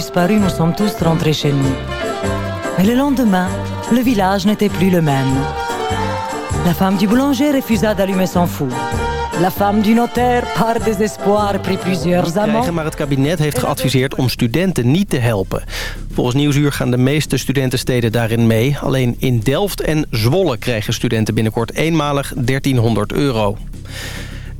disparu, nous sommes tous rentrés chez nous. Et le lendemain, le village n'était plus le même. La femme du boulanger refusa d'allumer son four. La femme du notaire, par désespoir, prit plusieurs amants. Maar het kabinet heeft geadviseerd om studenten niet te helpen. Volgens Nieuwsuur gaan de meeste studentensteden daarin mee. Alleen in Delft en Zwolle krijgen studenten binnenkort eenmalig 1300 euro.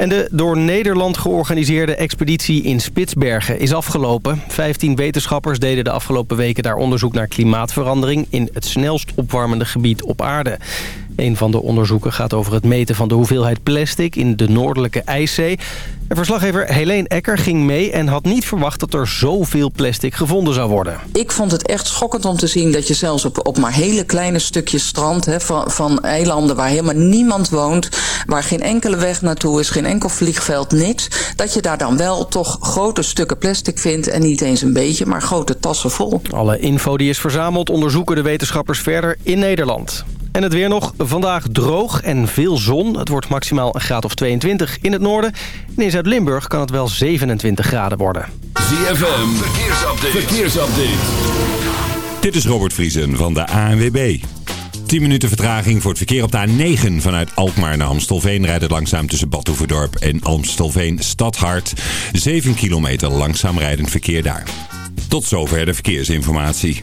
En de door Nederland georganiseerde expeditie in Spitsbergen is afgelopen. Vijftien wetenschappers deden de afgelopen weken daar onderzoek naar klimaatverandering... in het snelst opwarmende gebied op aarde. Een van de onderzoeken gaat over het meten van de hoeveelheid plastic in de noordelijke IJszee. En verslaggever Helene Ecker ging mee en had niet verwacht dat er zoveel plastic gevonden zou worden. Ik vond het echt schokkend om te zien dat je zelfs op, op maar hele kleine stukjes strand... Hè, van, van eilanden waar helemaal niemand woont... waar geen enkele weg naartoe is, geen enkel vliegveld, niks... dat je daar dan wel toch grote stukken plastic vindt... en niet eens een beetje, maar grote tassen vol. Alle info die is verzameld onderzoeken de wetenschappers verder in Nederland. En het weer nog. Vandaag droog en veel zon. Het wordt maximaal een graad of 22 in het noorden. En in Zuid-Limburg kan het wel 27 graden worden. ZFM, verkeersupdate. verkeersupdate. Dit is Robert Vriesen van de ANWB. 10 minuten vertraging voor het verkeer op de A9 vanuit Alkmaar naar Amstelveen. Rijdt het langzaam tussen Badhoevedorp en Amstelveen Stadhart. 7 kilometer langzaam rijdend verkeer daar. Tot zover de verkeersinformatie.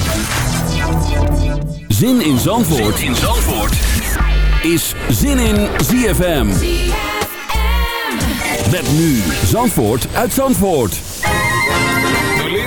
Zin in Zandvoort, zin in Zandvoort. is Zin in ZFM. Met nu Zandvoort uit Zandvoort.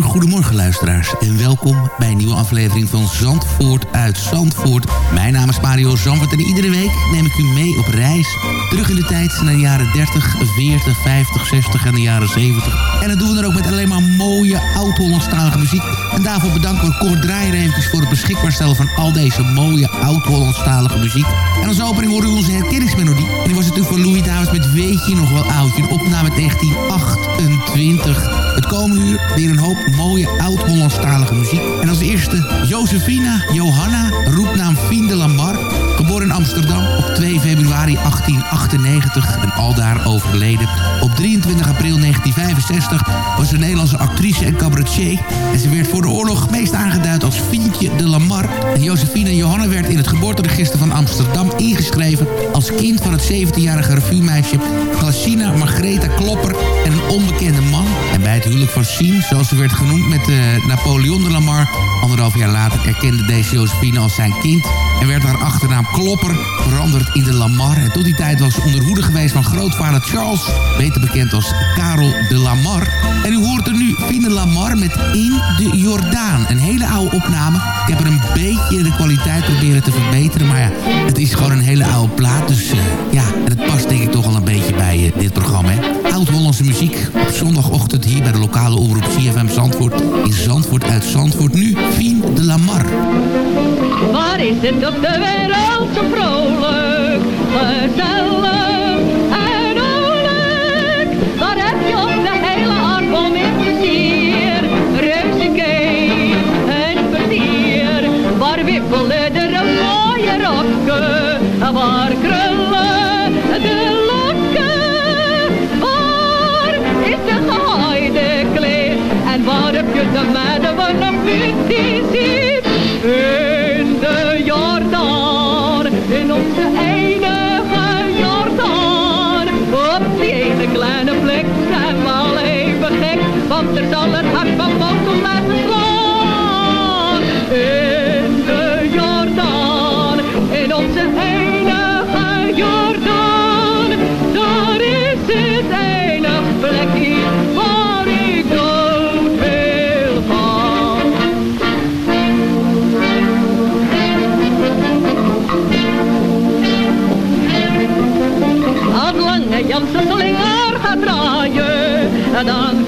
een goedemorgen luisteraars en welkom bij een nieuwe aflevering van Zandvoort uit Zandvoort. Mijn naam is Mario Zandvoort en iedere week neem ik u mee op reis. Terug in de tijd naar de jaren 30, 40, 50, 60 en de jaren 70. En dat doen we dan ook met alleen maar mooie oud-Hollandstalige muziek. En daarvoor bedanken we Kort Draaier eventjes voor het beschikbaar stellen van al deze mooie oud-Hollandstalige muziek. En als opening horen we onze herkenningsmelodie. En die was natuurlijk van Louis Davids met Weet je nog wel oudje. Een opname 1928. Het komende uur weer een hoop mooie oud-Hollandstalige muziek. En als eerste Josefina Johanna, roepnaam Fien de Lamar. Geboren in Amsterdam op 2 februari 1898 en aldaar overleden. Op 23 april 1965 was ze een Nederlandse actrice en cabaretier. En ze werd voor de oorlog meest aangeduid als Fientje de Lamar. En Josefina Johanna werd in het geboorteregister van Amsterdam ingeschreven... als kind van het 17-jarige revuemeisje Glacina Margreta Klopper en een onbekende man. En bij het huwelijk van Sien, zoals ze werd genoemd met uh, Napoleon de Lamar... anderhalf jaar later erkende deze Josefina als zijn kind... en werd haar achternaam Klopper veranderd in de Lamar. En tot die tijd was ze onder hoede geweest van grootvader Charles... beter bekend als Karel de Lamar. En u hoort er nu Fine Lamar met In de Jordaan. Een hele oude opname. Ik heb er een beetje de kwaliteit proberen te verbeteren... maar ja, het is gewoon een hele oude plaat. Dus uh, ja, en het past denk ik toch al een beetje bij uh, dit programma. Oud-Hollandse muziek op zondagochtend hier bij de lokale omroep CFM Zandvoort. In Zandvoort uit Zandvoort. Nu Fien de Lamar. Waar is het op de wereld zo vrolijk, gezellig en oorlijk? Waar heb je op de hele aardbol meer plezier? Reuzenkee en plezier. Waar wippelen de mooie rokken? Waar krullen de? En waar heb je de meiden van een beauty ziet? Want er zal het hart van Motel laten slaan. In de Jordaan, in onze enige Jordaan. Daar is het enig plekje waar ik dood wil gaan. Als lange Janse slinger gaat draaien, dan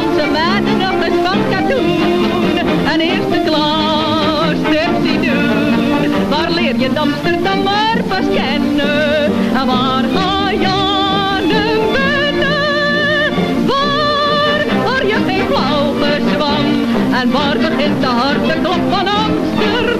onze meiden nog eens van katoen. en eerste klas tipsy doen. Waar leer je Amsterdam maar pas kennen? En waar ga je aan binnen? Waar hoor je geen blauw gezwam? En waar begint de harde klop van Amsterdam?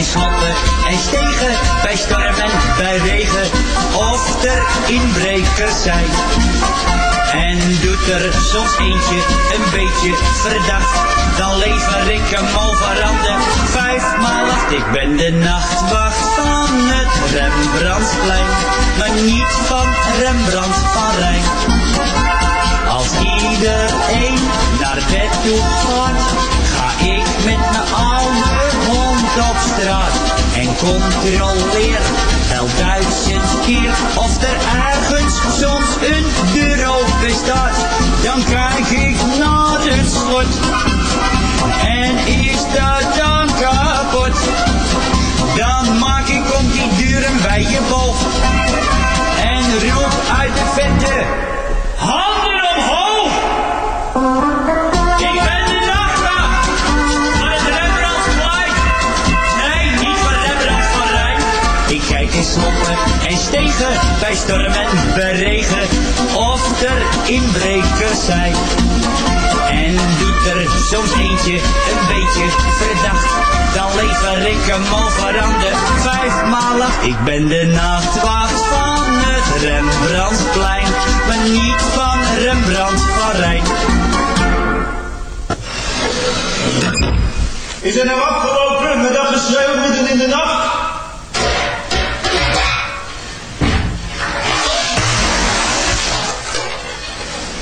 En stegen, bij storm en bij regen, of er inbrekers zijn. En doet er soms eentje een beetje verdacht, dan lever ik hem over aan de vijfmaal acht. Ik ben de nachtwacht van het Rembrandtplein, maar niet van Rembrandt van Rijn. Als iedereen naar bed toe gaat, ga ik met mijn oude op straat en controleer wel duizend keer of er ergens soms een deur open staat. Dan kijk ik het slot en is dat dan kapot? Dan maak ik om die deuren bij je boog en roep uit de vette bij storm en bij regen of er inbrekers zijn. En doet er soms eentje een beetje verdacht, dan lever ik hem de vijfmaal acht. Ik ben de nachtwacht van het Rembrandtplein, maar niet van Rembrandt van Rijn. Is er nou afgelopen met dat geschreeuw midden in de nacht?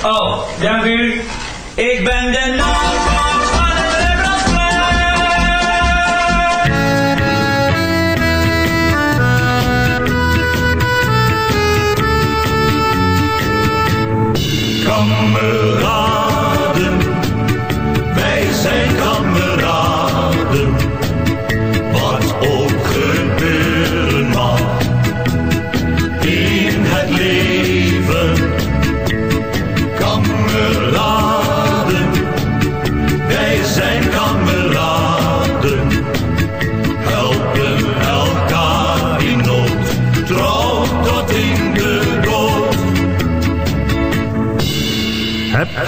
Oh, dank u. Ik ben de nachtwacht van het Kameraden,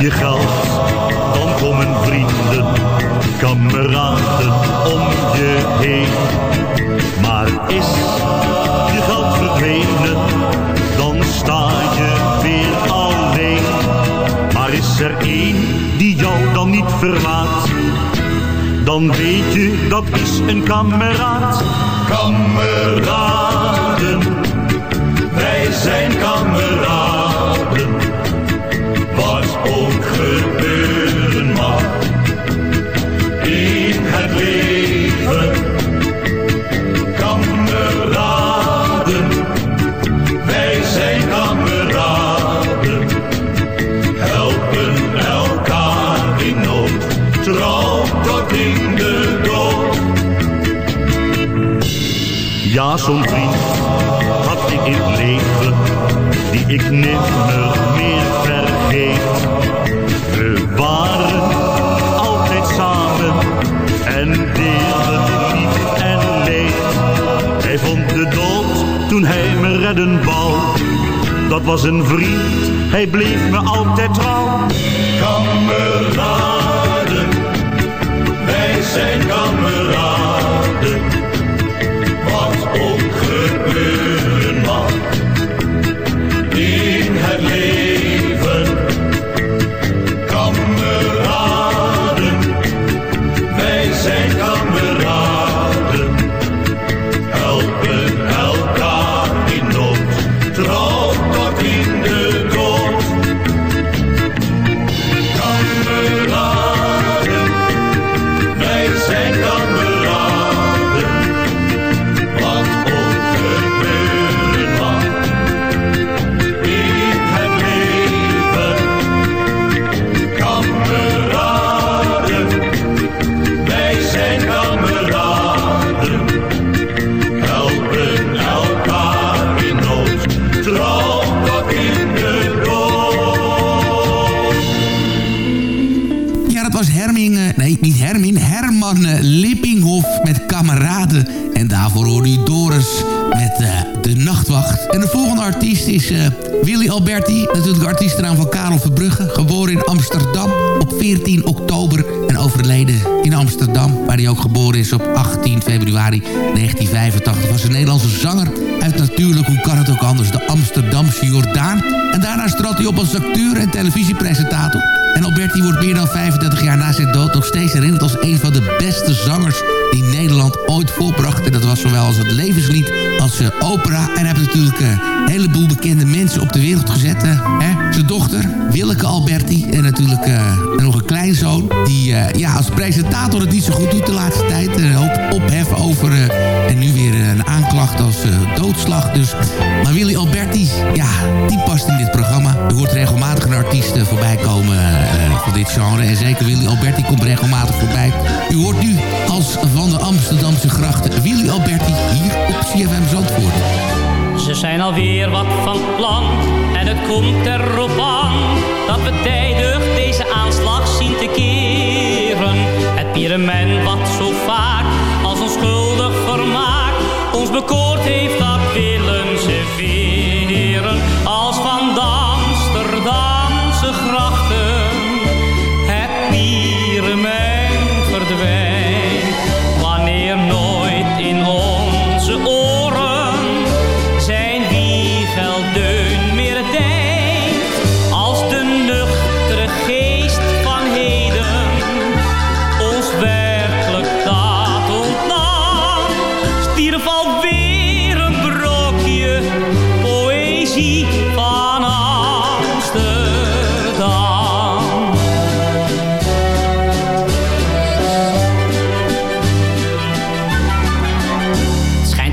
je geld, dan komen vrienden, kameraden om je heen. Maar is je geld verdwenen, dan sta je weer alleen. Maar is er één die jou dan niet verlaat, dan weet je dat is een kameraad. Kameraden, wij zijn kameraden. Ja, zo'n vriend had ik in het leven, die ik nimmer meer vergeet. We waren altijd samen en deelden lief en leed. Hij vond de dood toen hij me redden wou. Dat was een vriend, hij bleef me altijd trouw. En de volgende artiest is eh, Willy Alberti. Natuurlijk de artiestennaam van Karel Verbrugge. Geboren in Amsterdam op 14 oktober. En overleden in Amsterdam, waar hij ook geboren is op 18 februari 1985. Was een Nederlandse zanger uit natuurlijk, hoe kan het ook anders, de Amsterdamse Jordaan. En daarnaast trad hij op als acteur en televisiepresentator. En Alberti wordt meer dan 35 jaar na zijn dood nog steeds herinnerd als een van de beste zangers die Nederland ooit voorbracht. En dat was zowel als het levenslied als uh, opera. En hij heeft natuurlijk uh, een heleboel bekende mensen op de wereld gezet. Hè? Zijn dochter, Willeke Alberti. En natuurlijk nog een kleinzoon. Die ja, als presentator het niet zo goed doet de laatste tijd. Een hoop ophef over. en nu weer een aanklacht als doodslag. Dus. Maar Willy Alberti, ja, die past in dit programma. Er hoort regelmatig een artiest voorbij komen van dit genre. En zeker Willy Alberti komt regelmatig voorbij. U hoort nu als van de Amsterdamse grachten Willy Alberti hier op CFM Zandvoort. Ze zijn alweer wat van plan en het komt erop aan dat we tijdig deze aanslag zien te keren. Het pyramid wat zo vaak als onschuldig vermaak ons bekoord heeft dat willen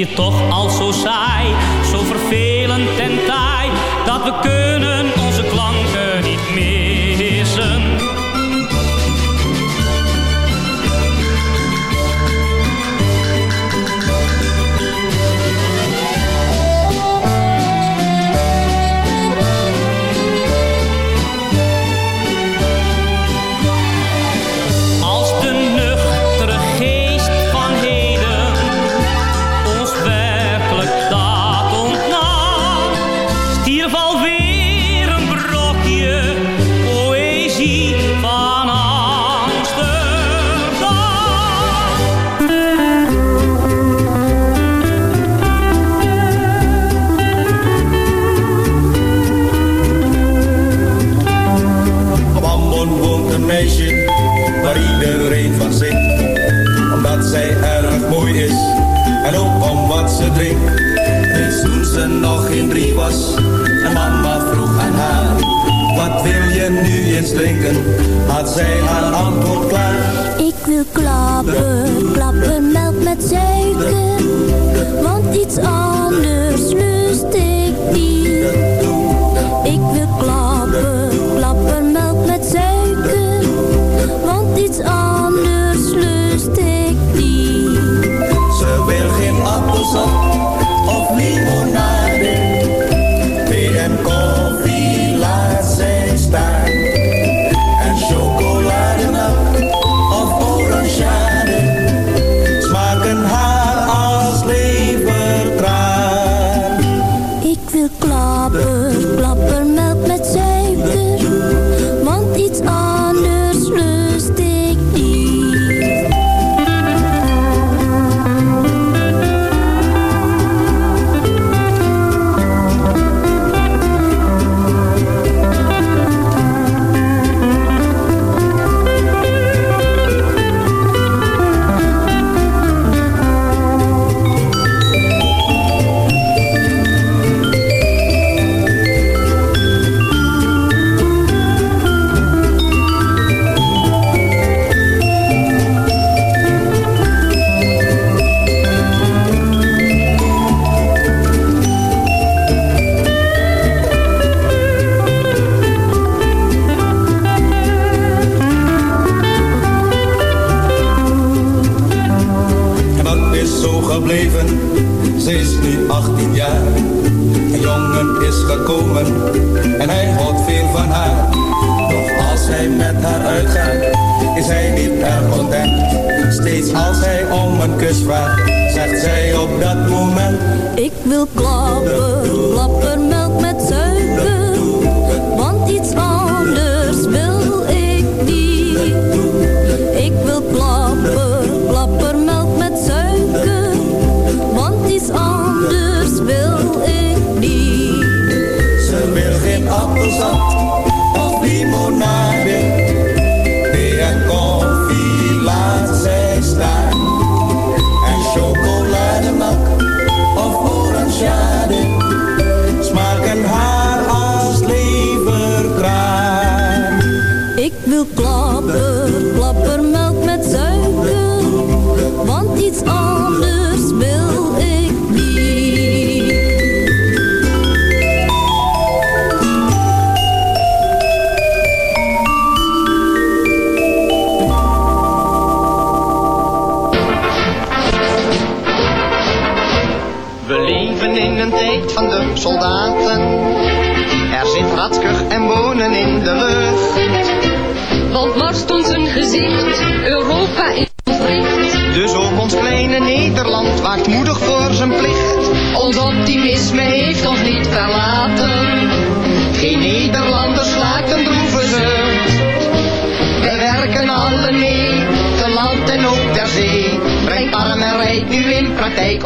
je toch al zo saai?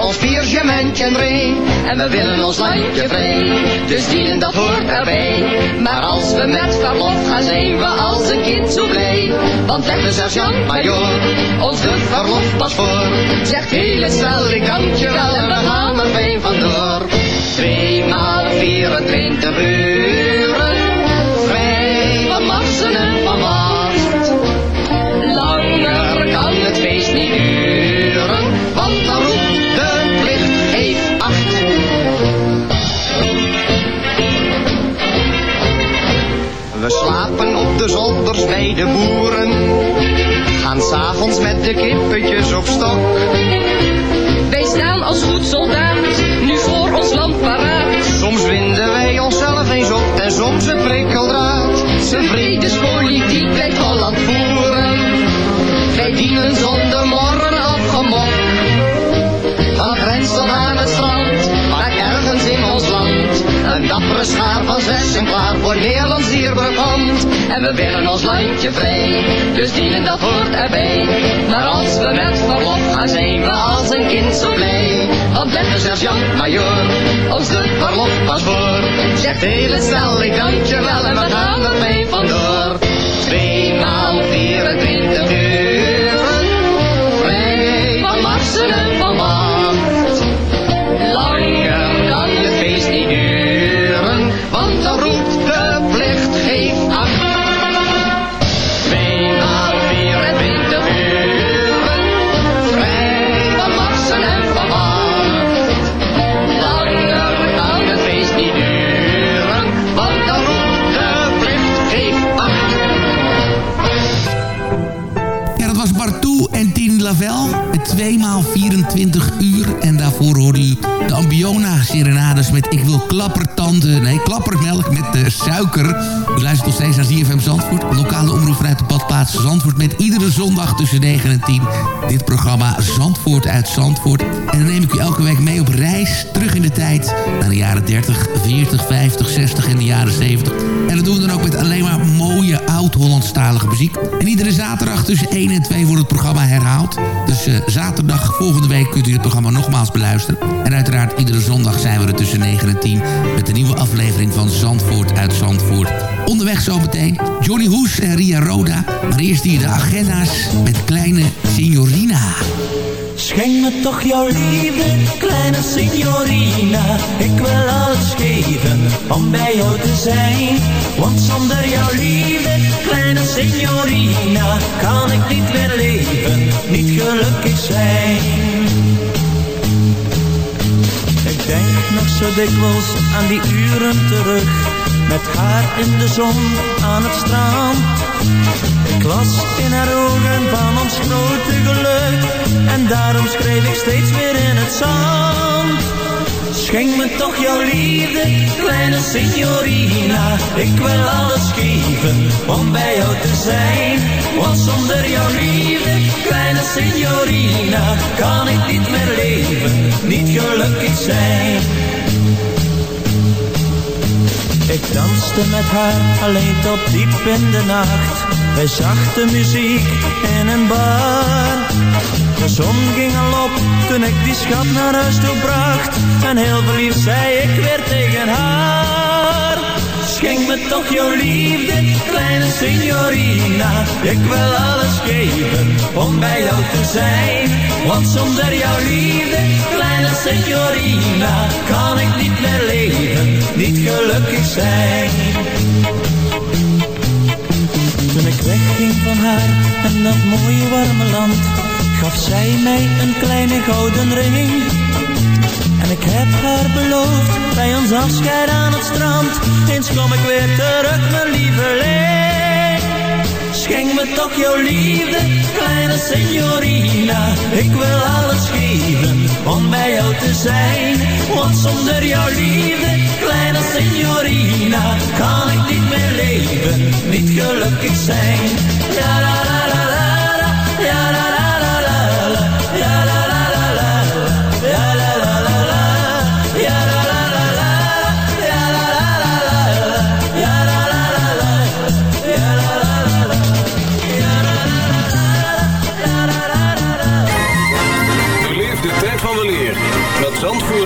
ons viergementje mee. En we willen ons landje vrij, dus dienen dat hoort erbij. Maar als we met verlof gaan, zijn we als een kind zo blij. Want zeggen de sergeant major, ons de verlof pas voor. Zegt hele stel, ik dank je wel en we gaan er fijn vandoor. Tweemaal 24 uur. Bij de boeren. Gaan s'avonds met de kippetjes op stok. Wij staan als goed soldaat, nu voor ons land paraat. Soms winden wij onszelf eens op en soms een prikkeldraad. Zijn vredespolitiek blijft Holland voeren. Wij dienen zonder dappere schaar van zessen klaar voor Nederlands dierbestand. En we willen ons landje vrij, dus dienen dat hoort erbij. Maar als we met verlof gaan, zijn we als een kind zo blij. Want let de sergeant-majoor ons de verlof pas voor. Zegt hele stel, ik dank je wel en we gaan er mee vandoor. Tweemaal 24 uren, vrij van Marsen en van dat was Bartou en Tien Lavelle. Met 2 maal 24 uur. En daarvoor hoorde u de Ambiona Serenades met Ik wil klappertanden. Nee, klappermelk met de suiker. U luistert nog steeds naar ZFM Zandvoort. Lokale omroep vanuit de badplaats Zandvoort. Met iedere zondag tussen 9 en 10. Dit programma Zandvoort uit Zandvoort. En dan neem ik u elke week mee op reis. Terug in de tijd. Naar de jaren 30, 40, 50, 60 en de jaren 70. En dat doen we dan ook met alleen maar mooie oud-Hollandstalige muziek. En iedere zaterdag tussen 1 en 2 wordt het programma herhaald. Dus eh, zaterdag volgende week kunt u het programma nogmaals beluisteren. En uiteraard iedere zondag zijn we er tussen 9 en 10... met de nieuwe aflevering van Zandvoort uit Zandvoort. Onderweg zometeen Johnny Hoes en Ria Roda. Maar eerst hier de agenda's met kleine Signorina. Schenk me toch jouw liefde, kleine signorina. Ik wil alles geven om bij jou te zijn. Want zonder jouw liefde, kleine signorina, kan ik niet meer leven, niet gelukkig zijn. Ik denk nog zo dikwijls aan die uren terug, met haar in de zon aan het strand. Ik las in haar ogen van ons grote geluk En daarom schreef ik steeds weer in het zand. Schenk me toch jouw liefde, kleine signorina. Ik wil alles geven om bij jou te zijn. Want zonder jouw liefde, kleine signorina Kan ik niet meer leven, niet gelukkig zijn ik danste met haar alleen tot diep in de nacht. Bij zachte muziek in een bar. De zon ging al op toen ik die schat naar huis toe bracht. En heel verliefd zei ik weer tegen haar Schenk me toch jouw liefde, kleine signorina. Ik wil alles geven om bij jou te zijn. Want zonder jouw liefde, kleine signorina Kan ik niet meer leven, niet gelukkig zijn. Toen ik wegging van haar en dat mooie warme land Gaf zij mij een kleine gouden ring en ik heb haar beloofd bij ons afscheid aan het strand. Eens kom ik weer terug, mijn lieveling. Schenk me toch jouw liefde, kleine signorina. Ik wil alles geven om bij jou te zijn. Want zonder jouw liefde, kleine signorina, kan ik niet meer leven, niet gelukkig zijn. Ja,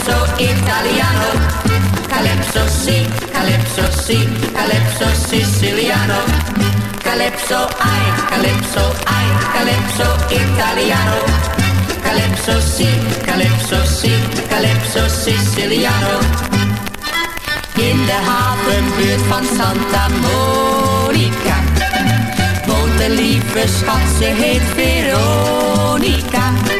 calypso italiano. Calypso si, calypso si, calypso siciliano. Calypso, ai, calypso, ai, calypso italiano. Calypso si, calypso si, calypso siciliano. In de havenbuurt van Santa Monica woont een lieve schat, ze heet Veronica.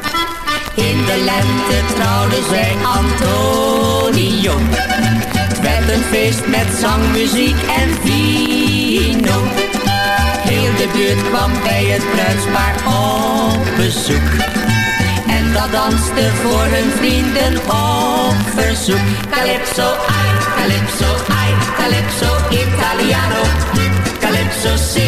In de lente trouwden zij Antonio. Het werd een feest met zang, muziek en vino. Heel de buurt kwam bij het bruidspaar op bezoek. En dat danste voor hun vrienden op verzoek. Calypso, ai, calypso, ai, calypso italiano. Calypso si,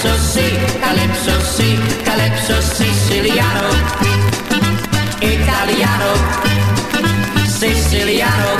Calypso si, calypso si, calypso siciliano. Italiano, siciliano.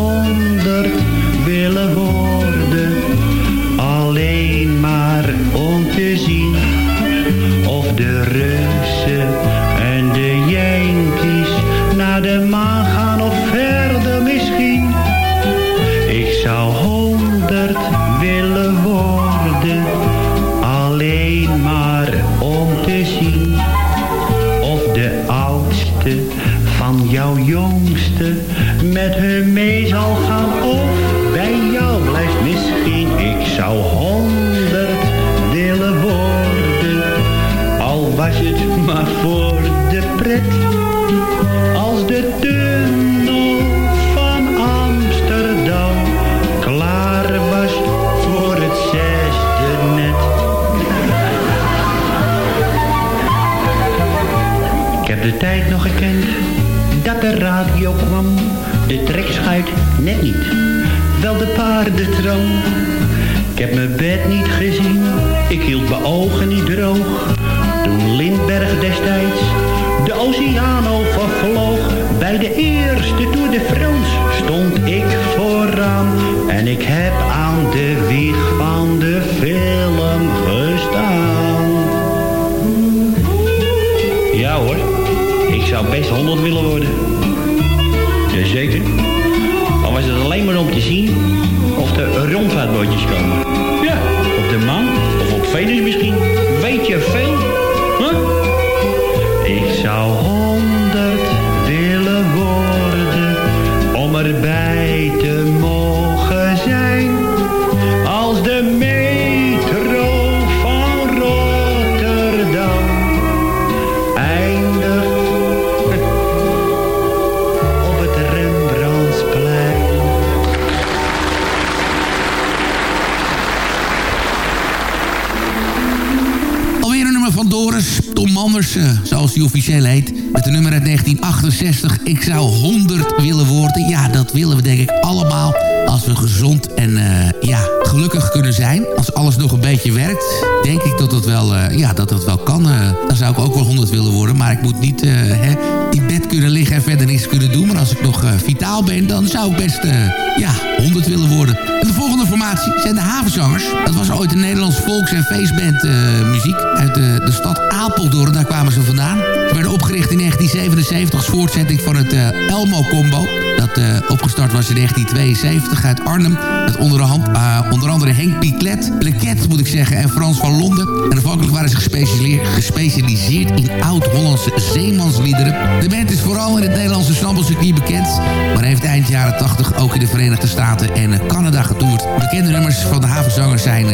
net niet. Wel de paardentrouw. Ik heb mijn bed niet gezien, ik hield mijn ogen niet droog. Toen Lindberg destijds de oceaan overvloog. Bij de eerste Tour de France stond ik vooraan. En ik heb aan de wieg van de film gestaan. Ja hoor, ik zou best 100 willen worden. Om te zien of er rondvaartbootjes komen. Met de nummer uit 1968. Ik zou 100 willen worden. Ja, dat willen we denk ik allemaal. Als we gezond en eh, ja, gelukkig kunnen zijn. Als alles nog een beetje werkt. Denk ik dat het wel, eh, ja, dat het wel kan. eh. dan zou ik ook wel 100 willen worden. Maar ik moet niet hè, in bed kunnen liggen en verder niks kunnen doen. Maar als ik nog vitaal ben, dan zou ik best ja, 100 willen worden. En de volgende formatie zijn de Havenzangers. Dat was ooit een Nederlands volks- en feestband muziek uit de stad Apeldoorn. Daar kwamen ze vandaan. Opgericht in 1977 als voortzetting van het eh, Elmo-combo. Dat eh, opgestart was in 1972 uit Arnhem. Met onderhand, eh, onder andere Henk Piclet, Pleket moet ik zeggen, en Frans van Londen. En afhankelijk waren ze gespecialiseerd, in oud-Hollandse zeemansliederen. De band is vooral in het Nederlandse snabbelcircuit bekend. Maar heeft eind jaren 80 ook in de Verenigde Staten en Canada getoerd. Bekende nummers van de havenzangers zijn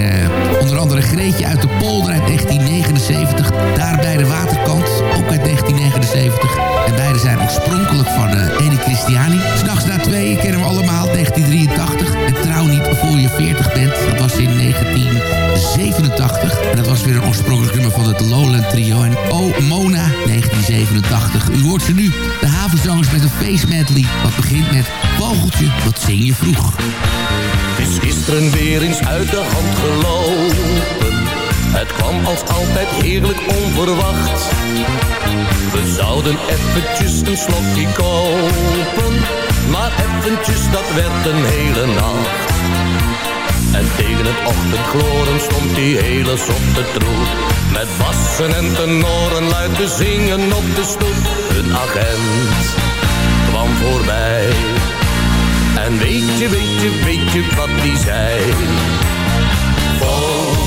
onder andere Greetje uit de Polder uit 1979. Daar bij de waterkant, ook uit 1979. En beide zijn oorspronkelijk van uh, Edi Christiani. S'nachts na twee kennen we allemaal 1983. En trouw niet voor je 40 bent. Dat was in 1987. En dat was weer een oorspronkelijk nummer van het Lowland Trio. En Oh Mona 1987. U hoort ze nu. De havenzangers met een face medley. Wat begint met Vogeltje, wat zing je vroeg? Het is gisteren weer eens uit de hand gelopen. Het kwam als altijd heerlijk onverwacht. We zouden eventjes een slokje kopen. Maar eventjes, dat werd een hele nacht. En tegen het ochtendgloren stond die hele zotte troep. Met bassen en tenoren luid te zingen op de stoep. Een agent kwam voorbij. En weet je, weet je, weet je wat die zei?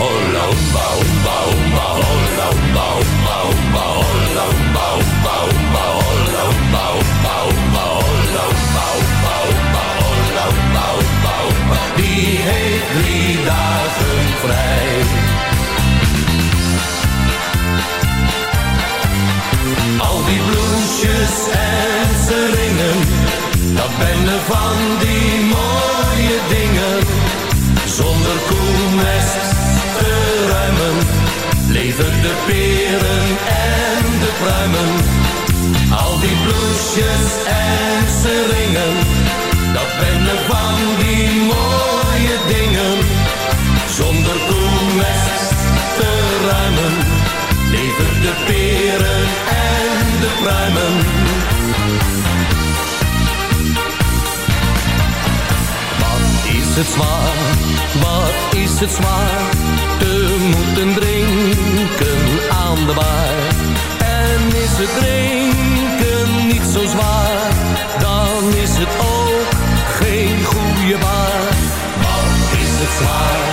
Holla humba humba humba, holla humba humba humba, holla humba humba humba, holla humba humba humba, holla humba humba humba, holla humba humba humba. Die heeft drie dagen vrij. Van die mooie dingen. Zonder koelmest te ruimen, leven de peren en de pruimen. Wat is het zwaar, wat is het zwaar, de moeten drinken aan de bar. En is het drinken niet zo zwaar, baar. Wat is het zwaar,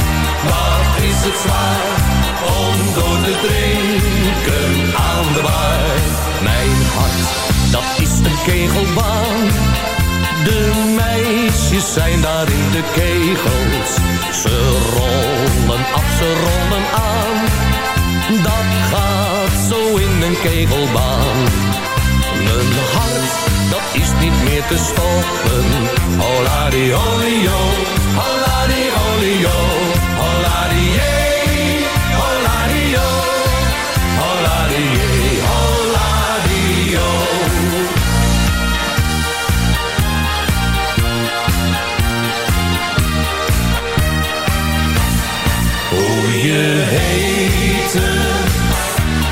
wat is het zwaar, om door te drinken aan de bar. Mijn hart, dat is een kegelbaan. De meisjes zijn daar in de kegels. Ze rollen af, ze rollen aan. Dat gaat zo in een kegelbaan. Mijn hart, dat is niet meer te stoppen. Hola di olio, hola di olio, hola hola hola. Hoe je heette,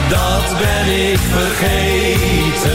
dat ben ik vergeten.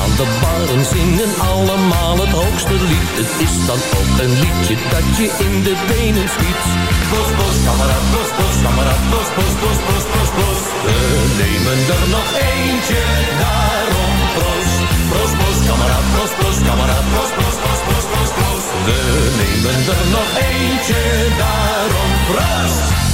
Aan de bar en zingen allemaal het hoogste lied. Het is dan ook een liedje dat je in de benen schiet. Bos, bos, kameraad, bos, bos, kameraad, bos, bos, bos, bos, bos. We nemen er nog eentje, daarom proost. Proost, bos, bos, bos, kameraad, bos, bos, bos, bos, bos, bos. We nemen er nog eentje, daarom proost.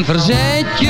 Een verzetje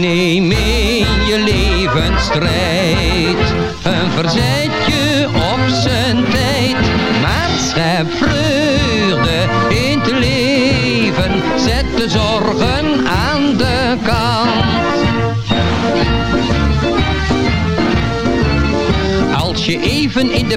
Neem in je leven strijd, een verzetje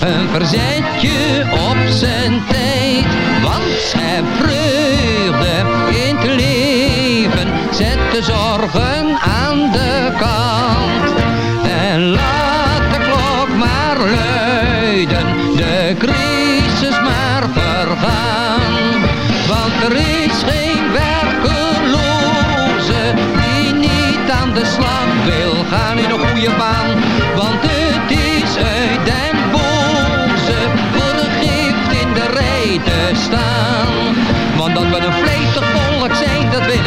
Een verzetje op zijn tijd. Want schep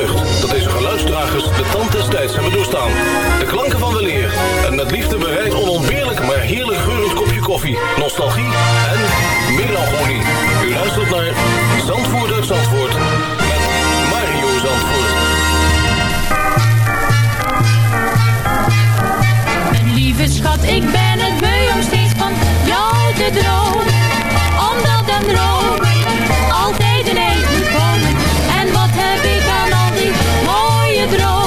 Deugd dat deze geluidsdragers de tand des tijds hebben doorstaan. De klanken van weleer en met liefde bereid onontbeerlijk maar heerlijk geurend kopje koffie, nostalgie en melancholie. U luistert naar Zandvoort uit Zandvoort met Mario Zandvoort. Mijn lieve schat, ik ben het beu om steeds van jou te dromen. Omdat een droom libro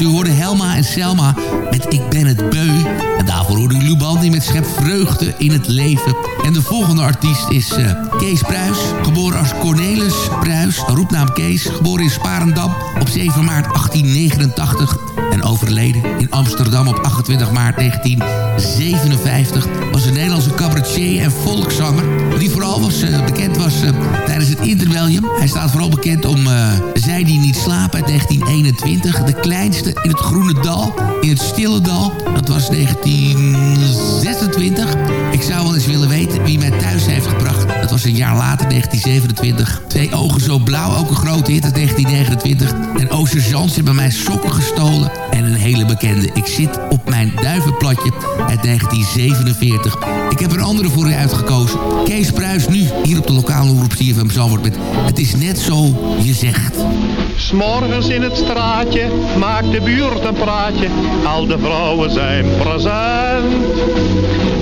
U hoorde Helma en Selma met Ik ben het beu. En daarvoor hoorde u Lubandi met Schep vreugde in het leven. En de volgende artiest is eh, Kees Pruis. Geboren als Cornelis Pruis, roepnaam Kees. Geboren in Sparendam op 7 maart 1889. En overleden in Amsterdam op 28 maart 1957. Was een Nederlandse cabaretier en volkszanger. Die vooral was, eh, bekend was eh, tijdens het interwellium. Hij staat vooral bekend om eh, Zij die niet slapen uit 1921. De kleinste in het Groene Dal, in het Stille Dal. Dat was 1926. Ik zou wel eens willen weten wie mij thuis heeft gebracht. Dat was een jaar later, 1927. Twee ogen zo blauw, ook een grote hit uit 1929. En O Sergeant hebben mijn sokken gestolen. En een hele bekende. Ik zit op mijn duivenplatje uit 1947. Ik heb een andere voor u uitgekozen. Kees Pruis nu, hier op de lokale omroep CFM Zalvoort met Het is net zo je zegt. S'morgens in het straatje maakt de buurt een praatje. Al de vrouwen zijn present.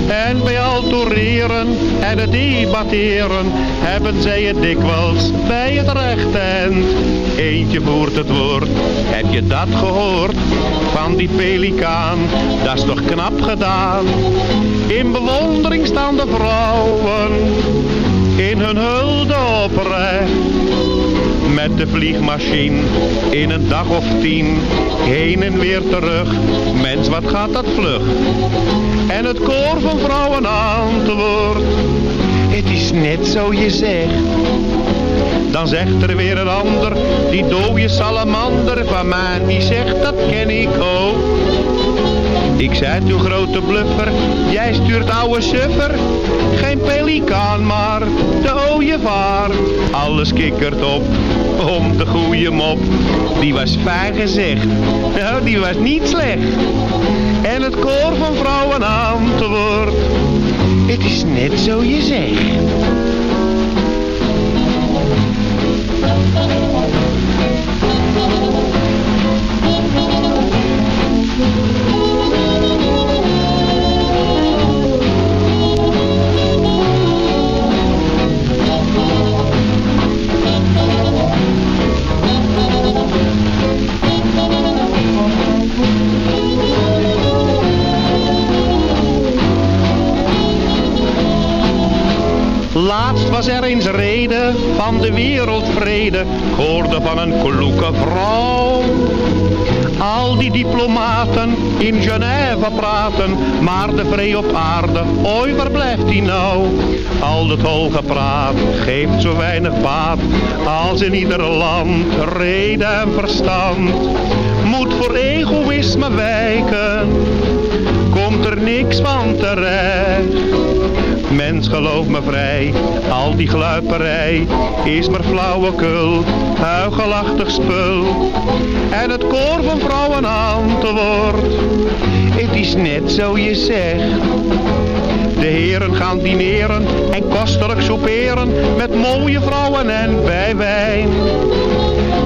En bij al toereren en het debatteren hebben zij het dikwijls bij het recht. Eentje voert het woord, heb je dat gehoord? Van die pelikaan, dat is toch knap gedaan. In bewondering staan de vrouwen, in hun hulde oprecht. Met de vliegmachine in een dag of tien, heen en weer terug. Mens, wat gaat dat vlug? En het koor van vrouwen antwoordt, het is net zo je zegt. Dan zegt er weer een ander, die dode salamander van mij, die zegt dat ken ik ook. Ik zei toen grote bluffer, jij stuurt ouwe suffer. Geen pelikaan maar, de ooievaar. Alles kikkert op, om de goede mop. Die was fijn gezegd, nou die was niet slecht. En het koor van vrouwen antwoordt, het is net zo je zegt. was er eens reden van de wereldvrede. Ik hoorde van een kloeke vrouw. Al die diplomaten in Genève praten, maar de vrede op aarde, ooit waar blijft die nou? Al dat holgepraat geeft zo weinig baat, als in ieder land reden en verstand. Moet voor egoïsme wijken, komt er niks van terecht. Mens geloof me vrij, al die gluiperij is maar flauwekul, huigelachtig spul. En het koor van vrouwen antwoordt, het is net zo je zegt. De heren gaan dineren en kostelijk souperen met mooie vrouwen en bij wijn.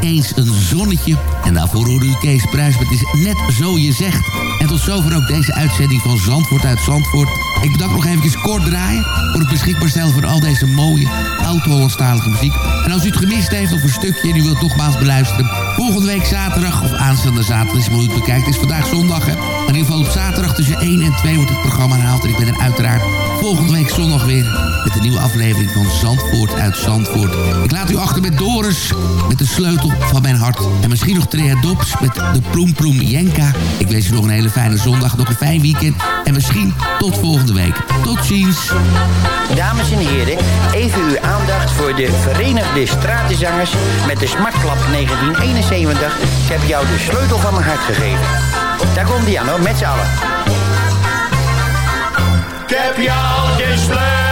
Eens een zonnetje. En daarvoor hoorde u Kees Pruis Het is net zo je zegt. En tot zover ook deze uitzending van Zandvoort uit Zandvoort. Ik bedank nog even kort draaien voor het beschikbaar stellen van al deze mooie oud-Hollandstalige muziek. En als u het gemist heeft of een stukje en u wilt nogmaals beluisteren... volgende week zaterdag of aanstaande zaterdag, is maar het bekijkt, het is vandaag zondag hè. In ieder geval op zaterdag tussen 1 en 2 wordt het programma herhaald. En ik ben er uiteraard volgende week zondag weer met een nieuwe aflevering van Zandvoort uit Zandvoort. Ik laat u achter met Doris, met de sleutel van mijn hart. En misschien nog Trea Dops met de Ploem Ploem Jenka. Ik wens u nog een hele fijne zondag, nog een fijn weekend. En misschien tot volgende week. Tot ziens. Dames en heren, even uw aandacht voor de Verenigde Stratenzangers met de Smartklap 1971. Ik heb jou de sleutel van mijn hart gegeven. Daar komt die aan hoor, met z'n allen. Ik heb jou de sleutel